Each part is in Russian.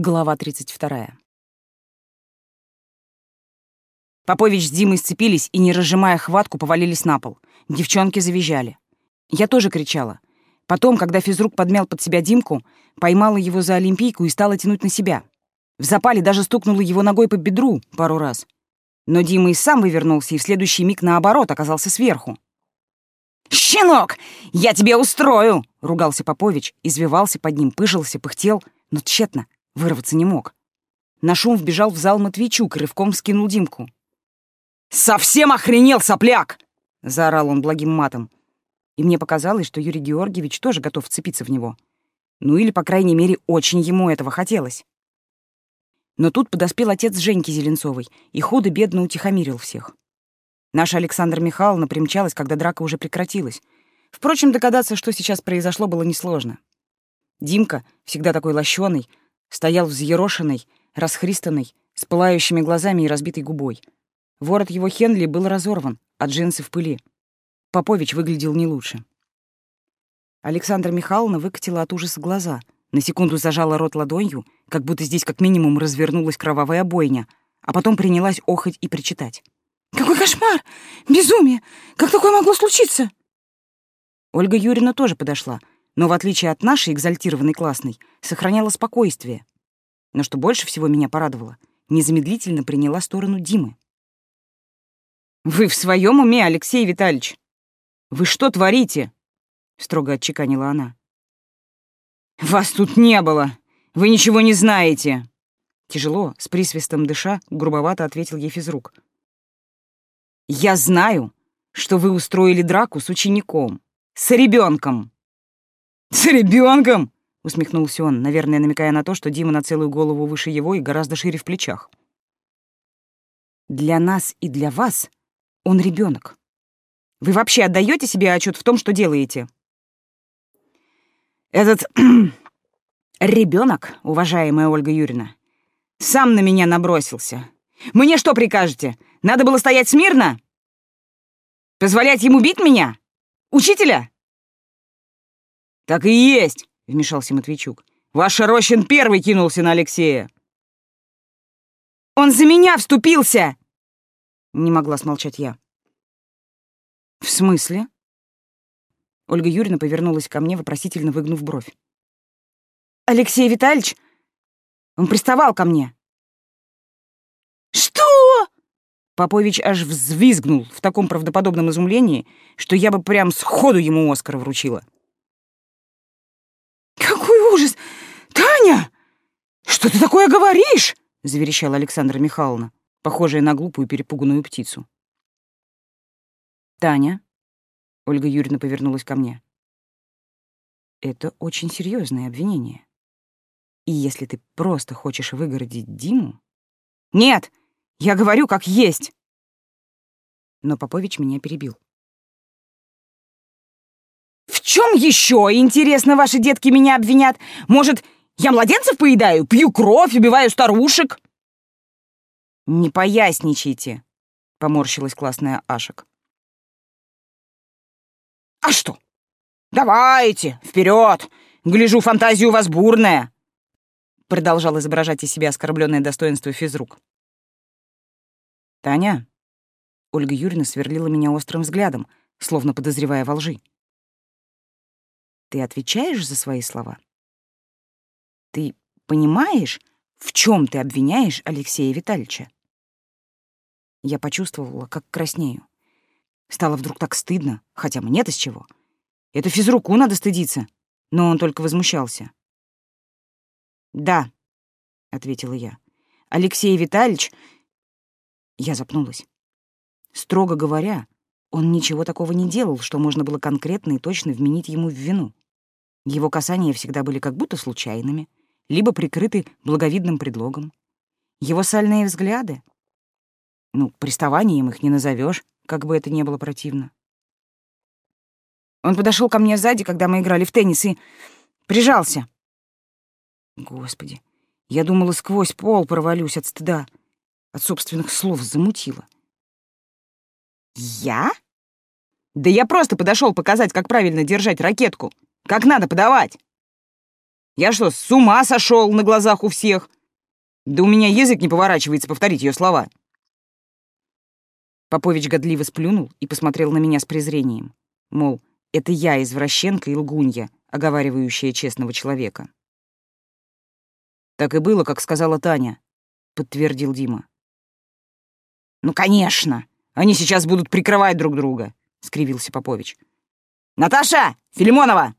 Глава 32. Попович с Димой сцепились и, не разжимая хватку, повалились на пол. Девчонки завизжали. Я тоже кричала. Потом, когда физрук подмял под себя Димку, поймала его за олимпийку и стала тянуть на себя. В запале даже стукнула его ногой по бедру пару раз. Но Дима и сам вывернулся, и в следующий миг, наоборот, оказался сверху. «Щенок, я тебе устрою!» — ругался Попович, извивался под ним, пыжился, пыхтел, но тщетно. Вырваться не мог. На шум вбежал в зал Матвейчук и рывком скинул Димку. «Совсем охренел, сопляк!» — заорал он благим матом. И мне показалось, что Юрий Георгиевич тоже готов вцепиться в него. Ну или, по крайней мере, очень ему этого хотелось. Но тут подоспел отец Женьки Зеленцовой и худо-бедно утихомирил всех. Наша Александра Михайловна примчалась, когда драка уже прекратилась. Впрочем, догадаться, что сейчас произошло, было несложно. Димка, всегда такой лощеный, Стоял взъерошенный, расхристанный, с пылающими глазами и разбитой губой. Ворот его Хенли был разорван, а джинсы в пыли. Попович выглядел не лучше. Александра Михайловна выкатила от ужаса глаза, на секунду зажала рот ладонью, как будто здесь как минимум развернулась кровавая бойня, а потом принялась охать и причитать. «Какой кошмар! Безумие! Как такое могло случиться?» Ольга Юрьевна тоже подошла, но, в отличие от нашей экзальтированной классной, сохраняла спокойствие. Но что больше всего меня порадовало, незамедлительно приняла сторону Димы. «Вы в своем уме, Алексей Витальевич? Вы что творите?» — строго отчеканила она. «Вас тут не было! Вы ничего не знаете!» Тяжело, с присвистом дыша, грубовато ответил ей физрук. «Я знаю, что вы устроили драку с учеником, с ребенком. «С ребенком!» — усмехнулся он, наверное, намекая на то, что Дима на целую голову выше его и гораздо шире в плечах. «Для нас и для вас он ребенок. Вы вообще отдаете себе отчет в том, что делаете?» «Этот ребенок, уважаемая Ольга Юрьевна, сам на меня набросился. Мне что прикажете? Надо было стоять смирно? Позволять ему бить меня? Учителя?» «Так и есть!» — вмешался Матвейчук. «Ваш Рощин первый кинулся на Алексея!» «Он за меня вступился!» Не могла смолчать я. «В смысле?» Ольга Юрьевна повернулась ко мне, вопросительно выгнув бровь. «Алексей Витальевич, он приставал ко мне». «Что?» Попович аж взвизгнул в таком правдоподобном изумлении, что я бы прям сходу ему Оскар вручила. «Какой ужас! Таня! Что ты такое говоришь?» — заверещала Александра Михайловна, похожая на глупую перепуганную птицу. «Таня?» — Ольга Юрьевна повернулась ко мне. «Это очень серьезное обвинение. И если ты просто хочешь выгородить Диму...» «Нет! Я говорю, как есть!» Но Попович меня перебил чем еще, интересно, ваши детки меня обвинят? Может, я младенцев поедаю, пью кровь, убиваю старушек?» «Не поясничайте», — поморщилась классная Ашек. «А что? Давайте, вперед! Гляжу, фантазия у вас бурная!» Продолжал изображать из себя оскорбленное достоинство физрук. «Таня?» Ольга Юрьевна сверлила меня острым взглядом, словно подозревая во лжи. Ты отвечаешь за свои слова? Ты понимаешь, в чем ты обвиняешь Алексея Витальевича? Я почувствовала, как краснею. Стало вдруг так стыдно, хотя мне-то с чего. Это физруку надо стыдиться. Но он только возмущался. «Да», — ответила я. «Алексей Витальевич...» Я запнулась. Строго говоря, он ничего такого не делал, что можно было конкретно и точно вменить ему в вину. Его касания всегда были как будто случайными, либо прикрыты благовидным предлогом. Его сальные взгляды... Ну, приставанием их не назовешь, как бы это ни было противно. Он подошел ко мне сзади, когда мы играли в теннис, и прижался. Господи, я думала, сквозь пол провалюсь от стыда. От собственных слов замутила. Я? Да я просто подошел показать, как правильно держать ракетку. Как надо подавать. Я что, с ума сошел на глазах у всех? Да у меня язык не поворачивается повторить ее слова. Попович годливо сплюнул и посмотрел на меня с презрением. Мол, это я извращенка и лгунья, оговаривающая честного человека. Так и было, как сказала Таня, подтвердил Дима. Ну, конечно, они сейчас будут прикрывать друг друга, скривился Попович. Наташа, Филимонова,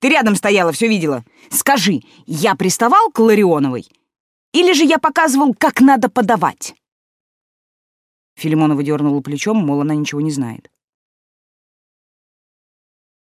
ты рядом стояла, все видела. Скажи, я приставал к Ларионовой? Или же я показывал, как надо подавать?» Филимонова дернула плечом, мол, она ничего не знает.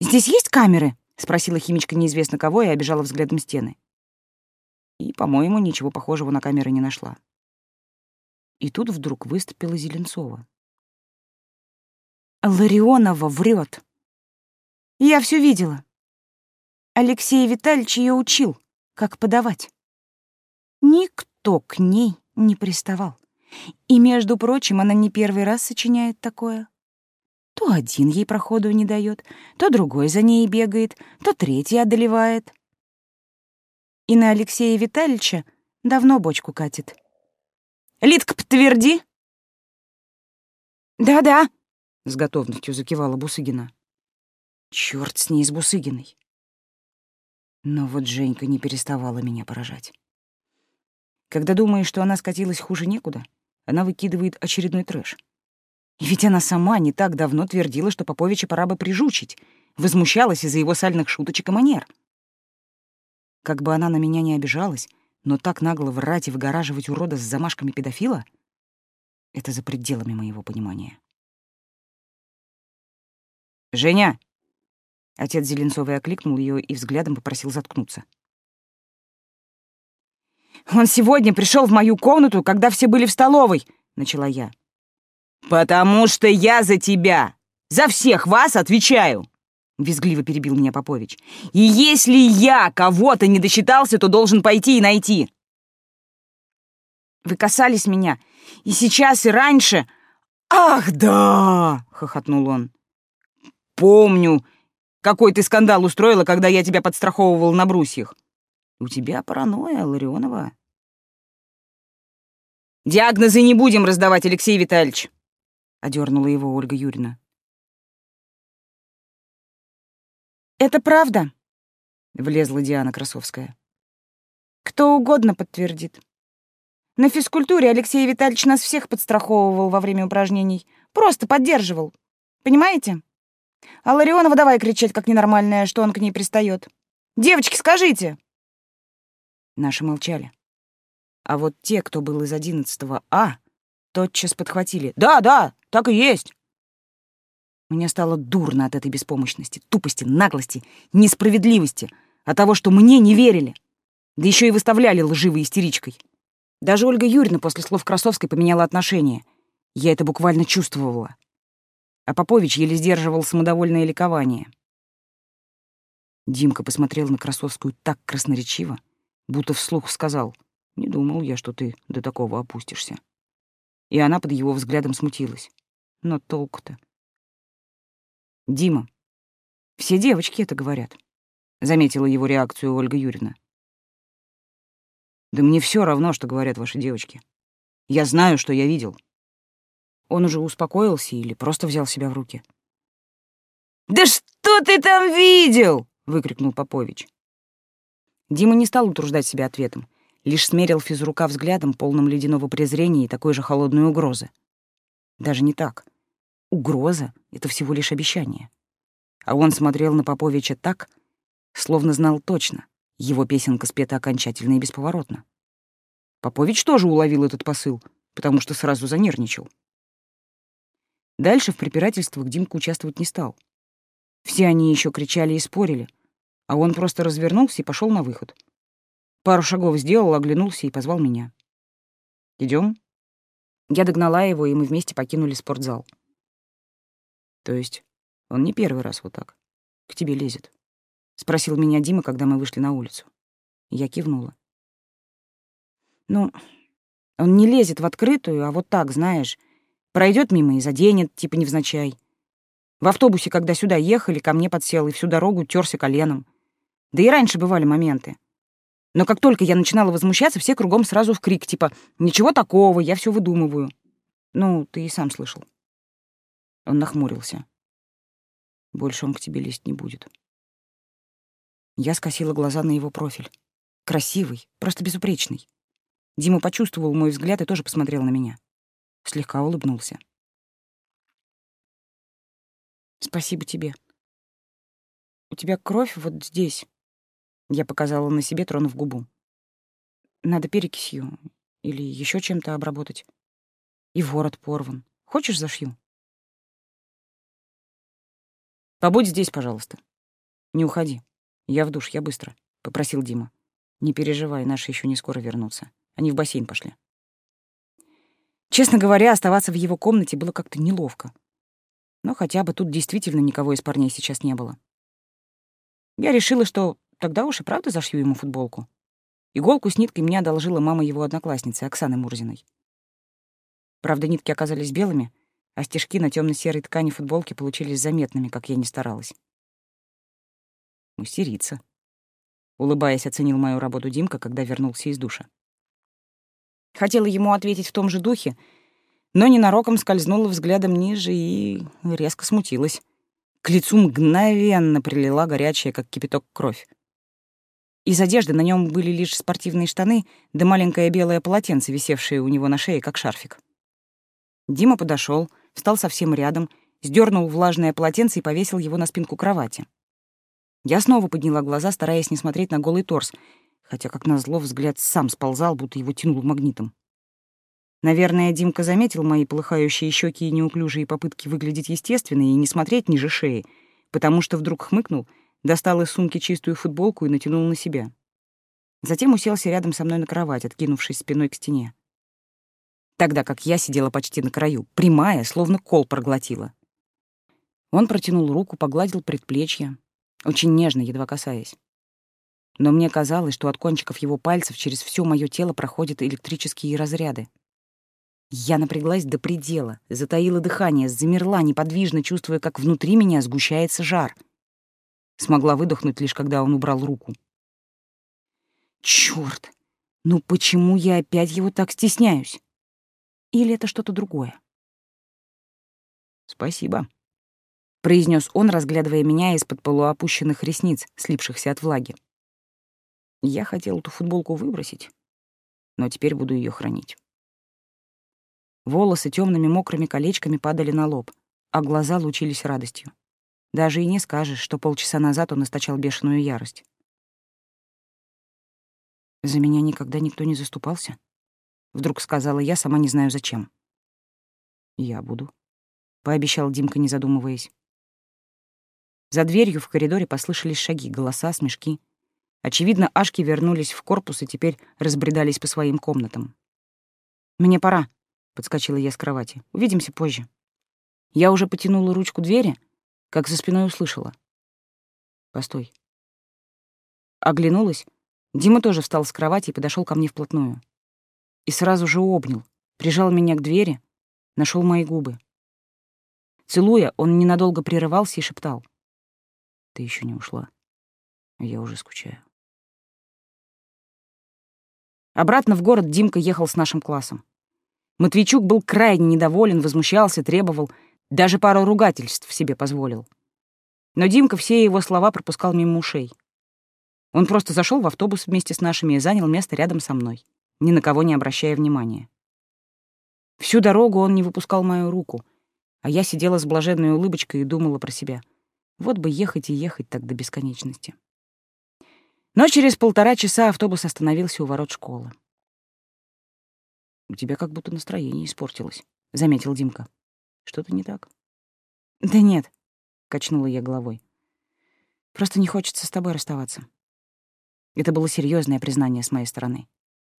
«Здесь есть камеры?» — спросила химичка неизвестно кого и обижала взглядом стены. И, по-моему, ничего похожего на камеры не нашла. И тут вдруг выступила Зеленцова. «Ларионова врет. Я все видела. Алексей Витальевич ее учил, как подавать. Никто к ней не приставал. И, между прочим, она не первый раз сочиняет такое. То один ей проходу не дает, то другой за ней бегает, то третий одолевает. И на Алексея Витальевича давно бочку катит. «Литка, подтверди!» «Да-да», — с готовностью закивала Бусыгина. Черт с ней, с Бусыгиной. Но вот Женька не переставала меня поражать. Когда думаешь, что она скатилась хуже некуда, она выкидывает очередной трэш. И ведь она сама не так давно твердила, что Поповича пора бы прижучить, возмущалась из-за его сальных шуточек и манер. Как бы она на меня не обижалась, но так нагло врать и выгораживать урода с замашками педофила — это за пределами моего понимания. «Женя!» Отец Зеленцовой окликнул ее и взглядом попросил заткнуться. «Он сегодня пришел в мою комнату, когда все были в столовой», — начала я. «Потому что я за тебя, за всех вас отвечаю», — визгливо перебил меня Попович. «И если я кого-то не досчитался, то должен пойти и найти». «Вы касались меня и сейчас, и раньше». «Ах, да!» — хохотнул он. «Помню, какой ты скандал устроила, когда я тебя подстраховывал на брусьях. У тебя паранойя, Ларионова. Диагнозы не будем раздавать, Алексей Витальевич, одернула его Ольга Юрьевна. Это правда, влезла Диана Красовская. Кто угодно подтвердит. На физкультуре Алексей Витальевич нас всех подстраховывал во время упражнений. Просто поддерживал. Понимаете? А Ларионова давай кричать, как ненормальная, что он к ней пристает. «Девочки, скажите!» Наши молчали. А вот те, кто был из одиннадцатого А, тотчас подхватили. «Да, да, так и есть!» Мне стало дурно от этой беспомощности, тупости, наглости, несправедливости, от того, что мне не верили. Да еще и выставляли лживой истеричкой. Даже Ольга Юрьевна после слов Красовской поменяла отношение. Я это буквально чувствовала а Попович еле сдерживал самодовольное ликование. Димка посмотрел на Красовскую так красноречиво, будто вслух сказал, «Не думал я, что ты до такого опустишься». И она под его взглядом смутилась. Но толку-то. «Дима, все девочки это говорят», — заметила его реакцию Ольга Юрьевна. «Да мне все равно, что говорят ваши девочки. Я знаю, что я видел». Он уже успокоился или просто взял себя в руки. «Да что ты там видел?» — выкрикнул Попович. Дима не стал утруждать себя ответом, лишь смерил физрука взглядом, полным ледяного презрения и такой же холодной угрозы. Даже не так. Угроза — это всего лишь обещание. А он смотрел на Поповича так, словно знал точно, его песенка спета окончательно и бесповоротно. Попович тоже уловил этот посыл, потому что сразу занервничал. Дальше в препирательствах Димка участвовать не стал. Все они еще кричали и спорили, а он просто развернулся и пошел на выход. Пару шагов сделал, оглянулся и позвал меня. Идем. Я догнала его, и мы вместе покинули спортзал. То есть он не первый раз вот так к тебе лезет? Спросил меня Дима, когда мы вышли на улицу. Я кивнула. Ну, он не лезет в открытую, а вот так, знаешь, Пройдет мимо и заденет, типа невзначай. В автобусе, когда сюда ехали, ко мне подсел и всю дорогу терся коленом. Да и раньше бывали моменты. Но как только я начинала возмущаться, все кругом сразу в крик, типа «Ничего такого, я все выдумываю». Ну, ты и сам слышал. Он нахмурился. Больше он к тебе лезть не будет. Я скосила глаза на его профиль. Красивый, просто безупречный. Дима почувствовал мой взгляд и тоже посмотрел на меня. Слегка улыбнулся. «Спасибо тебе. У тебя кровь вот здесь». Я показала на себе, тронув губу. «Надо перекисью или еще чем-то обработать. И ворот порван. Хочешь, зашью?» «Побудь здесь, пожалуйста. Не уходи. Я в душ, я быстро», — попросил Дима. «Не переживай, наши еще не скоро вернутся. Они в бассейн пошли». Честно говоря, оставаться в его комнате было как-то неловко. Но хотя бы тут действительно никого из парней сейчас не было. Я решила, что тогда уж и правда зашью ему футболку. Иголку с ниткой мне одолжила мама его одноклассницы, Оксаны Мурзиной. Правда, нитки оказались белыми, а стежки на темно серой ткани футболки получились заметными, как я не старалась. Мастерица. Улыбаясь, оценил мою работу Димка, когда вернулся из душа. Хотела ему ответить в том же духе, но ненароком скользнула взглядом ниже и резко смутилась. К лицу мгновенно прилила горячая, как кипяток, кровь. Из одежды на нем были лишь спортивные штаны да маленькое белое полотенце, висевшее у него на шее, как шарфик. Дима подошел, встал совсем рядом, сдернул влажное полотенце и повесил его на спинку кровати. Я снова подняла глаза, стараясь не смотреть на голый торс, хотя, как назло, взгляд сам сползал, будто его тянул магнитом. Наверное, Димка заметил мои полыхающие щеки и неуклюжие попытки выглядеть естественно и не смотреть ниже шеи, потому что вдруг хмыкнул, достал из сумки чистую футболку и натянул на себя. Затем уселся рядом со мной на кровать, откинувшись спиной к стене. Тогда как я сидела почти на краю, прямая, словно кол проглотила. Он протянул руку, погладил предплечье, очень нежно, едва касаясь. Но мне казалось, что от кончиков его пальцев через все мое тело проходят электрические разряды. Я напряглась до предела, затаила дыхание, замерла, неподвижно чувствуя, как внутри меня сгущается жар. Смогла выдохнуть лишь когда он убрал руку. Чёрт! Ну почему я опять его так стесняюсь? Или это что-то другое? Спасибо, произнес он, разглядывая меня из-под полуопущенных ресниц, слипшихся от влаги. Я хотел эту футболку выбросить, но теперь буду ее хранить. Волосы темными мокрыми колечками падали на лоб, а глаза лучились радостью. Даже и не скажешь, что полчаса назад он источал бешеную ярость. «За меня никогда никто не заступался?» — вдруг сказала я, сама не знаю зачем. «Я буду», — пообещал Димка, не задумываясь. За дверью в коридоре послышались шаги, голоса, смешки. Очевидно, Ашки вернулись в корпус и теперь разбредались по своим комнатам. «Мне пора», — подскочила я с кровати. «Увидимся позже». Я уже потянула ручку двери, как за спиной услышала. «Постой». Оглянулась. Дима тоже встал с кровати и подошел ко мне вплотную. И сразу же обнял, прижал меня к двери, нашел мои губы. Целуя, он ненадолго прерывался и шептал. «Ты еще не ушла. Я уже скучаю». Обратно в город Димка ехал с нашим классом. Матвейчук был крайне недоволен, возмущался, требовал, даже пару ругательств себе позволил. Но Димка все его слова пропускал мимо ушей. Он просто зашел в автобус вместе с нашими и занял место рядом со мной, ни на кого не обращая внимания. Всю дорогу он не выпускал мою руку, а я сидела с блаженной улыбочкой и думала про себя. Вот бы ехать и ехать так до бесконечности. Но через полтора часа автобус остановился у ворот школы. У тебя как будто настроение испортилось, заметил Димка. Что-то не так? Да нет, качнула я головой. Просто не хочется с тобой расставаться. Это было серьезное признание с моей стороны.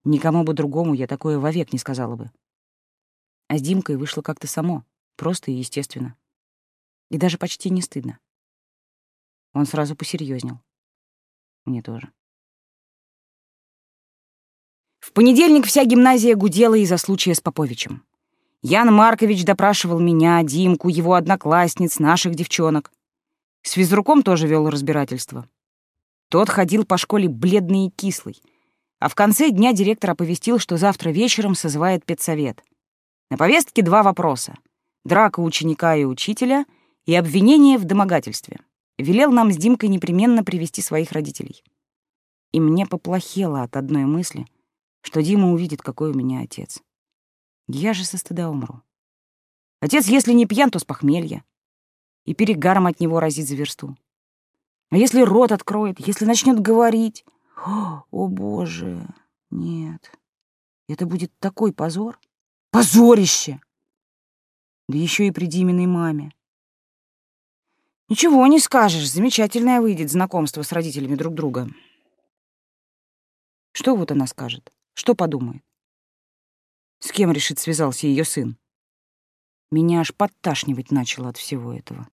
Никому бы другому я такое вовек не сказала бы. А с Димкой вышло как-то само, просто и естественно. И даже почти не стыдно. Он сразу посерьезнел. Мне тоже. В понедельник вся гимназия гудела из-за случая с Поповичем. Ян Маркович допрашивал меня, Димку, его одноклассниц, наших девчонок. С физруком тоже вел разбирательство. Тот ходил по школе бледный и кислый, А в конце дня директор оповестил, что завтра вечером созывает педсовет. На повестке два вопроса. Драка ученика и учителя и обвинение в домогательстве. Велел нам с Димкой непременно привести своих родителей. И мне поплохело от одной мысли, что Дима увидит, какой у меня отец. Я же со стыда умру. Отец, если не пьян, то с похмелья. И перегаром от него разит за версту. А если рот откроет, если начнет говорить? О, о, боже, нет. Это будет такой позор. Позорище! Да еще и при Диминой маме. Ничего не скажешь, замечательное выйдет знакомство с родителями друг друга. Что вот она скажет? Что подумает? С кем, решит, связался ее сын? Меня аж подташнивать начало от всего этого.